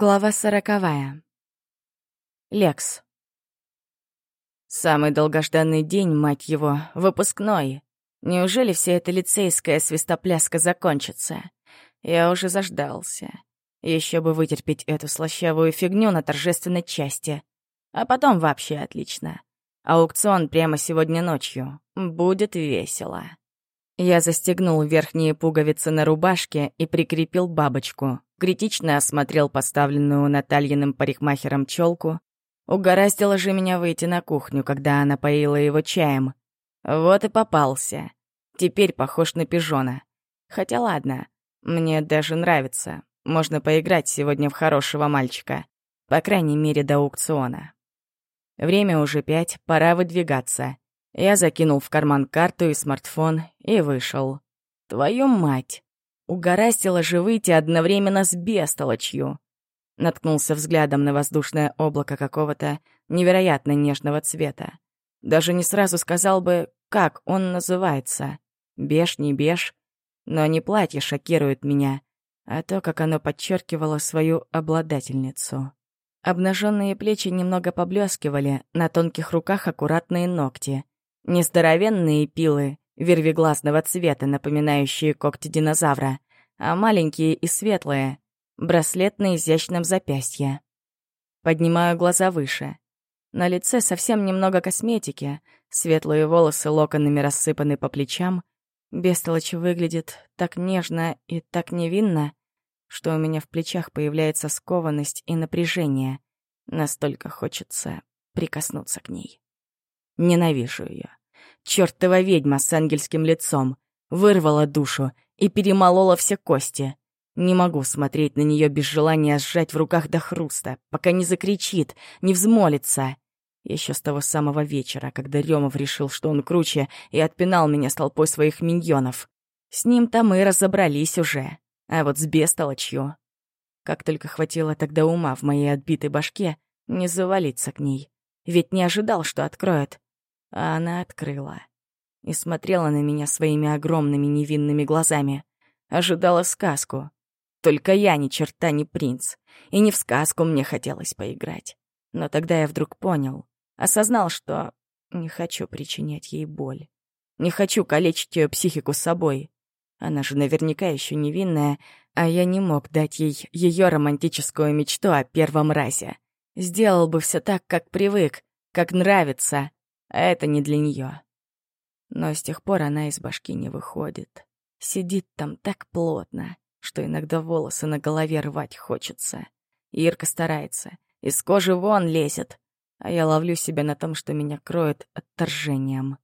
Глава сороковая. Лекс. Самый долгожданный день, мать его, выпускной. Неужели вся эта лицейская свистопляска закончится? Я уже заждался. Еще бы вытерпеть эту слащавую фигню на торжественной части. А потом вообще отлично. Аукцион прямо сегодня ночью. Будет весело. Я застегнул верхние пуговицы на рубашке и прикрепил бабочку. Критично осмотрел поставленную Натальиным парикмахером челку. Угораздило же меня выйти на кухню, когда она поила его чаем. Вот и попался. Теперь похож на пижона. Хотя ладно, мне даже нравится. Можно поиграть сегодня в хорошего мальчика. По крайней мере, до аукциона. Время уже пять, пора выдвигаться. Я закинул в карман карту и смартфон и вышел. Твою мать! Угораздило же выйти одновременно с бестолочью. Наткнулся взглядом на воздушное облако какого-то невероятно нежного цвета. Даже не сразу сказал бы, как он называется. Беж, не беж. Но не платье шокирует меня, а то, как оно подчеркивало свою обладательницу. Обнаженные плечи немного поблескивали, на тонких руках аккуратные ногти. Не здоровенные пилы, вервиглазного цвета, напоминающие когти динозавра, а маленькие и светлые, браслет на изящном запястье. Поднимаю глаза выше. На лице совсем немного косметики, светлые волосы локонами рассыпаны по плечам. Бестолочь выглядит так нежно и так невинно, что у меня в плечах появляется скованность и напряжение. Настолько хочется прикоснуться к ней. Ненавижу ее. Чёртова ведьма с ангельским лицом. Вырвала душу и перемолола все кости. Не могу смотреть на нее без желания сжать в руках до хруста, пока не закричит, не взмолится. Еще с того самого вечера, когда Ремов решил, что он круче, и отпинал меня с толпой своих миньонов. С ним-то мы разобрались уже. А вот с бестолочью... Как только хватило тогда ума в моей отбитой башке, не завалиться к ней. Ведь не ожидал, что откроет. А она открыла. И смотрела на меня своими огромными невинными глазами. Ожидала сказку. Только я ни черта не принц. И не в сказку мне хотелось поиграть. Но тогда я вдруг понял, осознал, что не хочу причинять ей боль. Не хочу калечить ее психику собой. Она же наверняка еще невинная, а я не мог дать ей ее романтическую мечту о первом разе. Сделал бы все так, как привык, как нравится, это не для нее. Но с тех пор она из башки не выходит. Сидит там так плотно, что иногда волосы на голове рвать хочется. Ирка старается, из кожи вон лезет, а я ловлю себя на том, что меня кроет отторжением.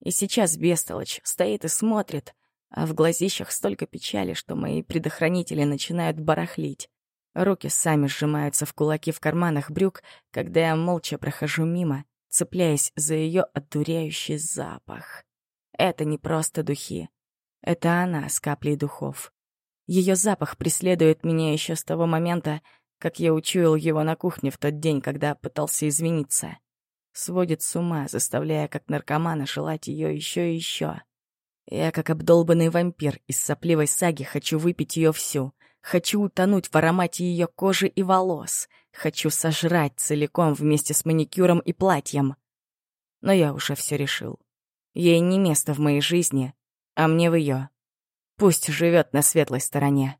И сейчас бестолочь стоит и смотрит, а в глазищах столько печали, что мои предохранители начинают барахлить. Руки сами сжимаются в кулаки в карманах брюк, когда я молча прохожу мимо цепляясь за ее одуряющий запах. Это не просто духи. Это она с каплей духов. Ее запах преследует меня еще с того момента, как я учуял его на кухне в тот день, когда пытался извиниться. Сводит с ума, заставляя как наркомана желать ее еще и еще. Я, как обдолбанный вампир из сопливой саги, хочу выпить ее всю. Хочу утонуть в аромате ее кожи и волос. Хочу сожрать целиком вместе с маникюром и платьем. Но я уже все решил. Ей не место в моей жизни, а мне в ее. Пусть живет на светлой стороне.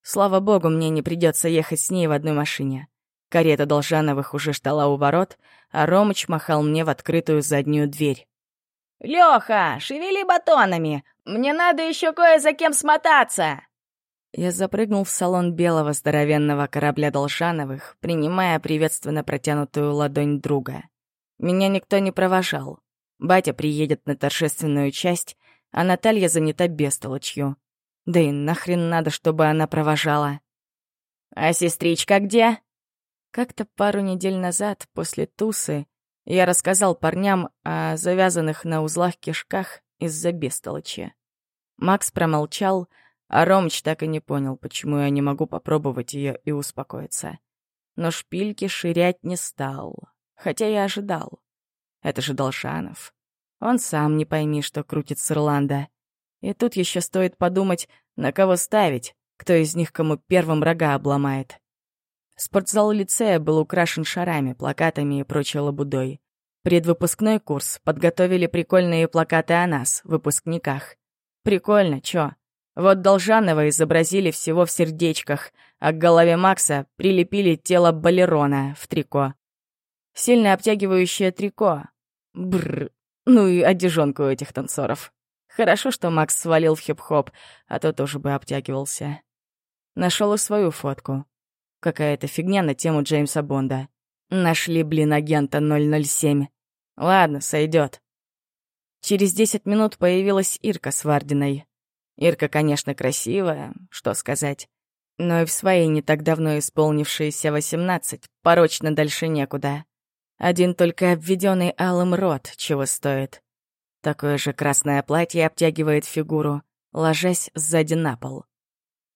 Слава богу, мне не придется ехать с ней в одной машине. Карета Должановых уже ждала у ворот, а Ромыч махал мне в открытую заднюю дверь. «Лёха, шевели батонами! Мне надо еще кое за кем смотаться!» Я запрыгнул в салон белого здоровенного корабля Должановых, принимая приветственно протянутую ладонь друга. Меня никто не провожал. Батя приедет на торжественную часть, а Наталья занята бестолочью. Да и нахрен надо, чтобы она провожала. «А сестричка где?» Как-то пару недель назад, после тусы, я рассказал парням о завязанных на узлах кишках из-за бестолочи. Макс промолчал, а Ромыч так и не понял, почему я не могу попробовать ее и успокоиться. Но шпильки ширять не стал, хотя я ожидал. Это же Долшанов. Он сам не пойми, что крутит с Ирланда. И тут еще стоит подумать, на кого ставить, кто из них кому первым рога обломает. Спортзал лицея был украшен шарами, плакатами и прочей лабудой. Предвыпускной курс подготовили прикольные плакаты о нас, выпускниках. Прикольно, чё? Вот Должанова изобразили всего в сердечках, а к голове Макса прилепили тело балерона в трико. Сильно обтягивающее трико. Бррр. Ну и одежонку у этих танцоров. Хорошо, что Макс свалил в хип-хоп, а то тоже бы обтягивался. Нашел и свою фотку. Какая-то фигня на тему Джеймса Бонда. Нашли, блин, агента 007. Ладно, сойдет. Через десять минут появилась Ирка с Вардиной. Ирка, конечно, красивая, что сказать. Но и в своей не так давно исполнившиеся восемнадцать порочно дальше некуда. Один только обведенный алым рот чего стоит. Такое же красное платье обтягивает фигуру, ложась сзади на пол.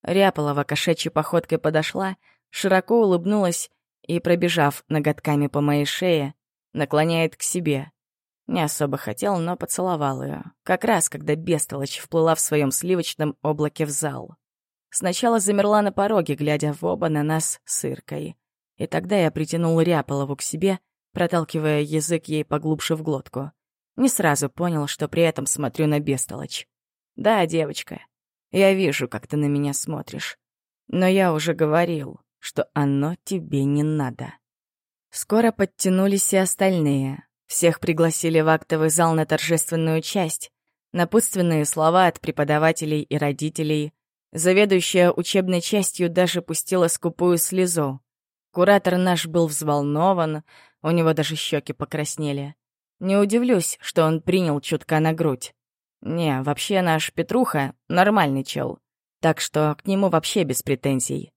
Ряполова кошачьей походкой подошла, широко улыбнулась и, пробежав ноготками по моей шее, наклоняет к себе. Не особо хотел, но поцеловал ее. Как раз, когда бестолочь вплыла в своем сливочном облаке в зал. Сначала замерла на пороге, глядя в оба на нас с Иркой. И тогда я притянул Ряполову к себе, проталкивая язык ей поглубже в глотку. Не сразу понял, что при этом смотрю на бестолочь. «Да, девочка, я вижу, как ты на меня смотришь. Но я уже говорил, что оно тебе не надо». Скоро подтянулись и остальные. Всех пригласили в актовый зал на торжественную часть. Напутственные слова от преподавателей и родителей. Заведующая учебной частью даже пустила скупую слезу. Куратор наш был взволнован, у него даже щеки покраснели. Не удивлюсь, что он принял чутка на грудь. Не, вообще наш Петруха — нормальный чел. Так что к нему вообще без претензий.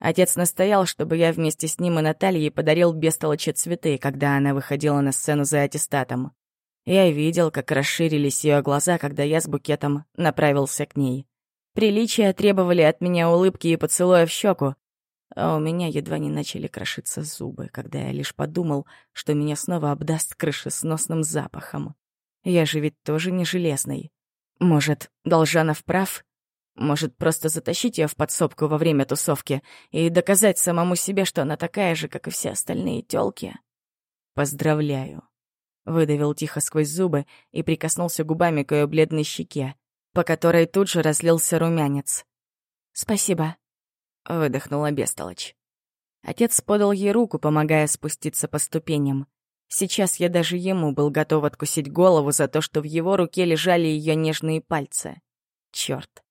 Отец настоял, чтобы я вместе с ним и Натальей подарил бестолочи цветы, когда она выходила на сцену за аттестатом. Я видел, как расширились ее глаза, когда я с букетом направился к ней. Приличия требовали от меня улыбки и поцелуя в щеку, а у меня едва не начали крошиться зубы, когда я лишь подумал, что меня снова обдаст крышесносным запахом. Я же ведь тоже не железный. Может, Должанов прав, может, просто затащить ее в подсобку во время тусовки и доказать самому себе, что она такая же, как и все остальные тёлки? Поздравляю. Выдавил тихо сквозь зубы и прикоснулся губами к ее бледной щеке, по которой тут же разлился румянец. «Спасибо», — выдохнула бестолочь. Отец подал ей руку, помогая спуститься по ступеням. Сейчас я даже ему был готов откусить голову за то, что в его руке лежали ее нежные пальцы. Черт.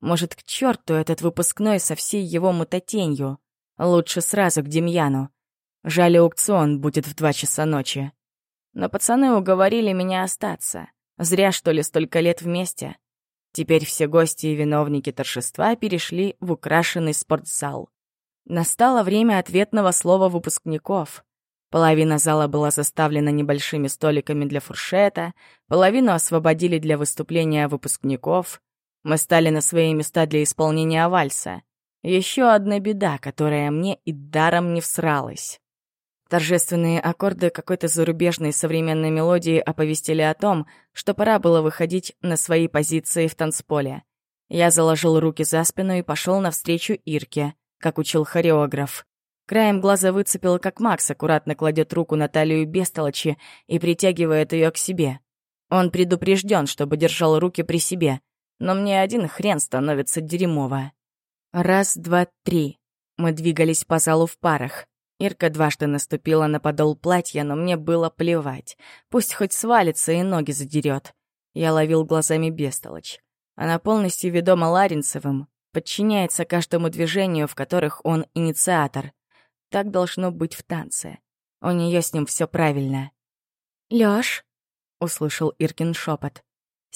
Может, к черту этот выпускной со всей его мутатенью. Лучше сразу к Демьяну. Жаль, аукцион будет в два часа ночи. Но пацаны уговорили меня остаться. Зря, что ли, столько лет вместе. Теперь все гости и виновники торжества перешли в украшенный спортзал. Настало время ответного слова выпускников. Половина зала была заставлена небольшими столиками для фуршета, половину освободили для выступления выпускников — мы стали на свои места для исполнения вальса. Еще одна беда, которая мне и даром не всралась. Торжественные аккорды какой-то зарубежной современной мелодии оповестили о том, что пора было выходить на свои позиции в танцполе. Я заложил руки за спину и пошел навстречу Ирке, как учил хореограф. Краем глаза выцепил, как Макс аккуратно кладет руку на талию бестолочи и притягивает ее к себе. Он предупрежден, чтобы держал руки при себе — но мне один хрен становится дерьмово. Раз, два, три. Мы двигались по залу в парах. Ирка дважды наступила на подол платья, но мне было плевать. Пусть хоть свалится и ноги задерет. Я ловил глазами бестолочь. Она полностью ведома Ларинцевым, подчиняется каждому движению, в которых он инициатор. Так должно быть в танце. У нее с ним все правильно. «Лёш», — услышал Иркин шепот,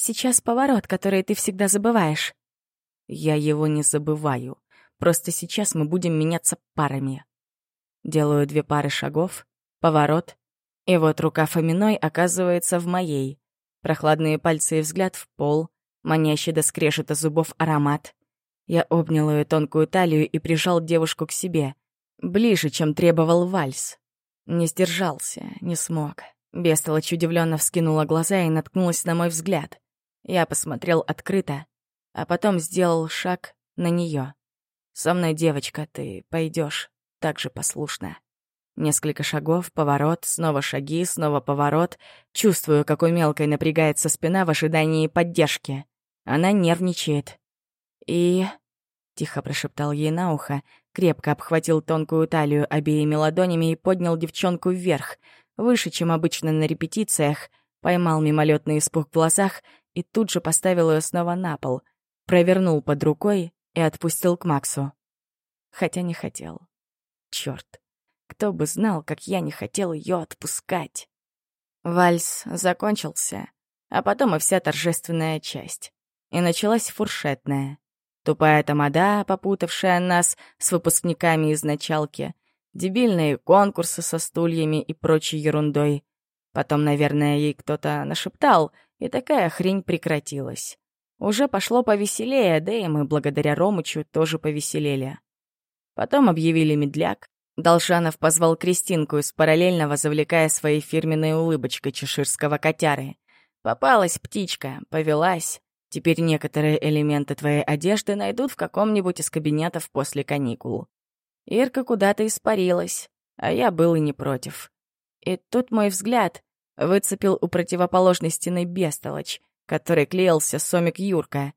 Сейчас поворот, который ты всегда забываешь. Я его не забываю. Просто сейчас мы будем меняться парами. Делаю две пары шагов, поворот, и вот рука Фоминой оказывается в моей. Прохладные пальцы и взгляд в пол, манящий до скрежета зубов аромат. Я обнял ее тонкую талию и прижал девушку к себе, ближе, чем требовал вальс. Не сдержался, не смог. Бестолочь удивленно вскинула глаза и наткнулась на мой взгляд. Я посмотрел открыто, а потом сделал шаг на нее. «Со мной, девочка, ты пойдешь так же послушно. Несколько шагов, поворот, снова шаги, снова поворот. Чувствую, как у мелкой напрягается спина в ожидании поддержки. Она нервничает. И... Тихо прошептал ей на ухо, крепко обхватил тонкую талию обеими ладонями и поднял девчонку вверх, выше, чем обычно на репетициях, поймал мимолетный испуг в глазах и тут же поставил ее снова на пол, провернул под рукой и отпустил к Максу. Хотя не хотел. Черт. Кто бы знал, как я не хотел ее отпускать. Вальс закончился, а потом и вся торжественная часть. И началась фуршетная. Тупая тамада, попутавшая нас с выпускниками из началки, дебильные конкурсы со стульями и прочей ерундой. Потом, наверное, ей кто-то нашептал, и такая хрень прекратилась. Уже пошло повеселее, да и мы благодаря Ромычу тоже повеселели. Потом объявили медляк, Должанов позвал Кристинку из параллельного, завлекая своей фирменной улыбочкой чеширского котяры. Попалась птичка, повелась. Теперь некоторые элементы твоей одежды найдут в каком-нибудь из кабинетов после каникул. Ирка куда-то испарилась, а я был и не против. И тут мой взгляд выцепил у противоположной стены бестолочь, который клеился сомик Юрка.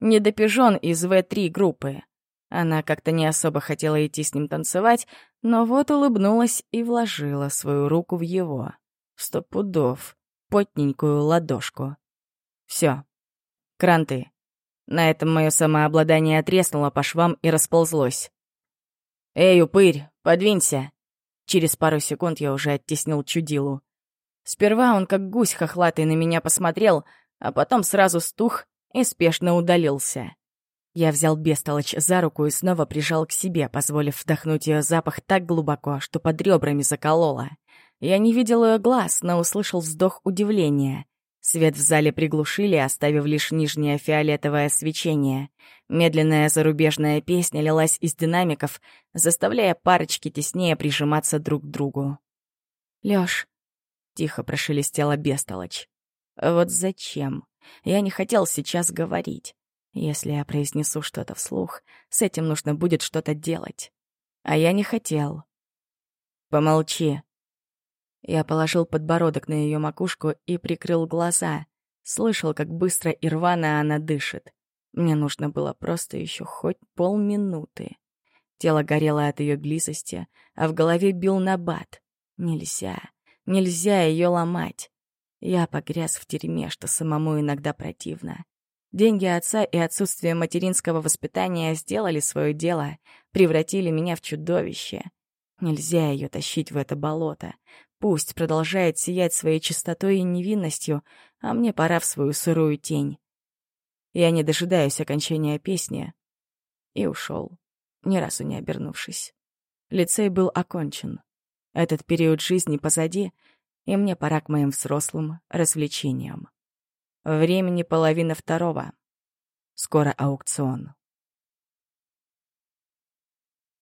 Недопижон из В3 группы. Она как-то не особо хотела идти с ним танцевать, но вот улыбнулась и вложила свою руку в его. Сто пудов. Потненькую ладошку. Все. Кранты. На этом мое самообладание треснуло по швам и расползлось. «Эй, упырь, подвинься!» Через пару секунд я уже оттеснил чудилу. Сперва он как гусь хохлатый на меня посмотрел, а потом сразу стух и спешно удалился. Я взял бестолочь за руку и снова прижал к себе, позволив вдохнуть ее запах так глубоко, что под ребрами закололо. Я не видел ее глаз, но услышал вздох удивления. Свет в зале приглушили, оставив лишь нижнее фиолетовое свечение. Медленная зарубежная песня лилась из динамиков, заставляя парочки теснее прижиматься друг к другу. «Лёш», — тихо прошелестела бестолочь, — «вот зачем? Я не хотел сейчас говорить. Если я произнесу что-то вслух, с этим нужно будет что-то делать. А я не хотел. Помолчи. Я положил подбородок на ее макушку и прикрыл глаза. Слышал, как быстро и рвано она дышит. Мне нужно было просто еще хоть полминуты. Тело горело от ее близости, а в голове бил набат. Нельзя, нельзя ее ломать. Я погряз в тюрьме, что самому иногда противно. Деньги отца и отсутствие материнского воспитания сделали свое дело, превратили меня в чудовище. Нельзя ее тащить в это болото. Пусть продолжает сиять своей чистотой и невинностью, а мне пора в свою сырую тень. Я не дожидаюсь окончания песни. И ушел, ни разу не обернувшись. Лицей был окончен. Этот период жизни позади, и мне пора к моим взрослым развлечениям. Времени половина второго. Скоро аукцион.